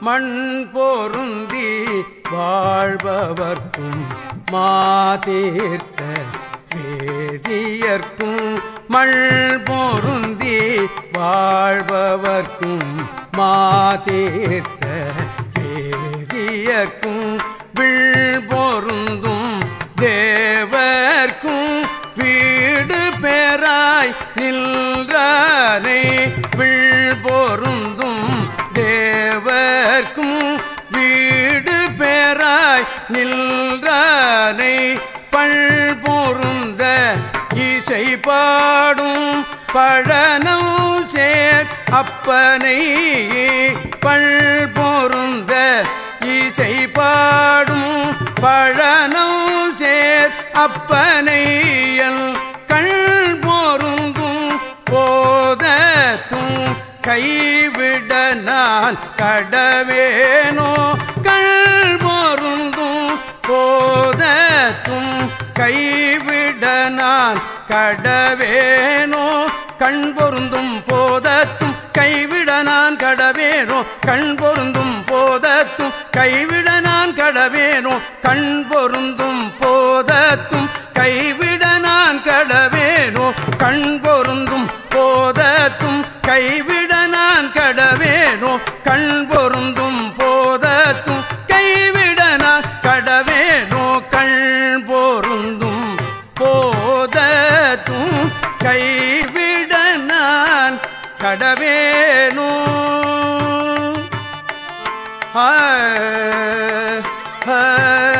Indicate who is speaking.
Speaker 1: மண் பொருந்தி வாழ்பவர்க்கும் மாதீர்த்த வேதியர்க்கும் மல் பொருந்தி வாழ்பவர்க்கும் மாதீர்த்த வேதியர்க்கும் வில் பொருந்தும் தேவர்க்கும் வீடு பெறாய் நில் நின்றானை பல்பொருந்த இசை பாடும் பழனம் சேர் அப்பனை பல்பொருந்த இசை பாடும் பழனம் சேர் அப்பனையல் கண் பொருந்தும் போதத்தும் கைவிட நான் கடவேனோ கைவிட கடவேனோ? கண் பொருந்தும் போதத்தும் கைவிட நான் கடவேனோ? கண் பொருந்தும் போதத்தும் கைவிட நான் கடவேனோ? கண் பொருந்தும் போதத்தும் கைவிட நான் கடவேனோ? கண் பொருந்தும் போதத்தும் கைவிட நான் கடவேனோ? கண் பொருந்தும் போதத்தும் கடவேனோ. ஆ ஆ.